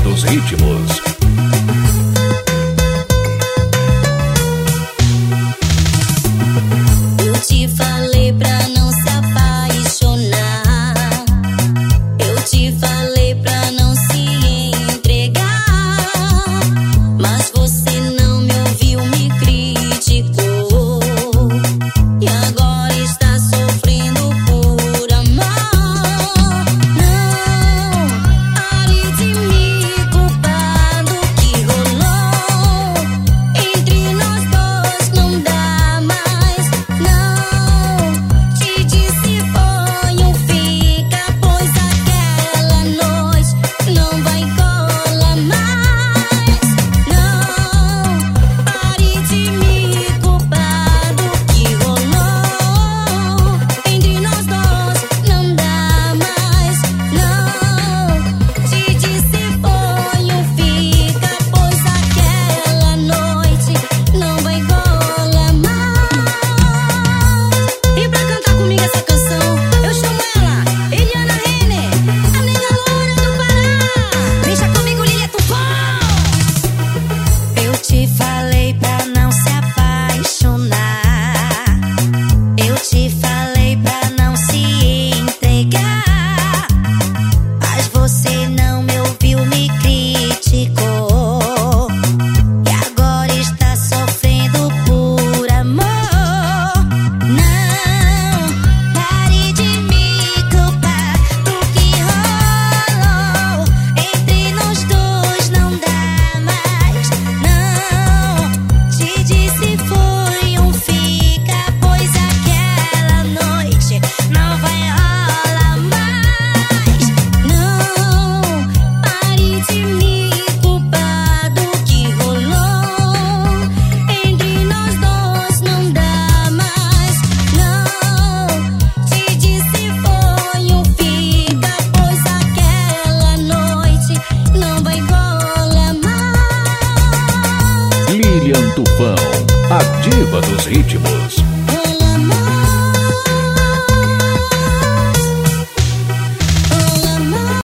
dos ritmos. Lilian Tufão, a diva dos ritmos.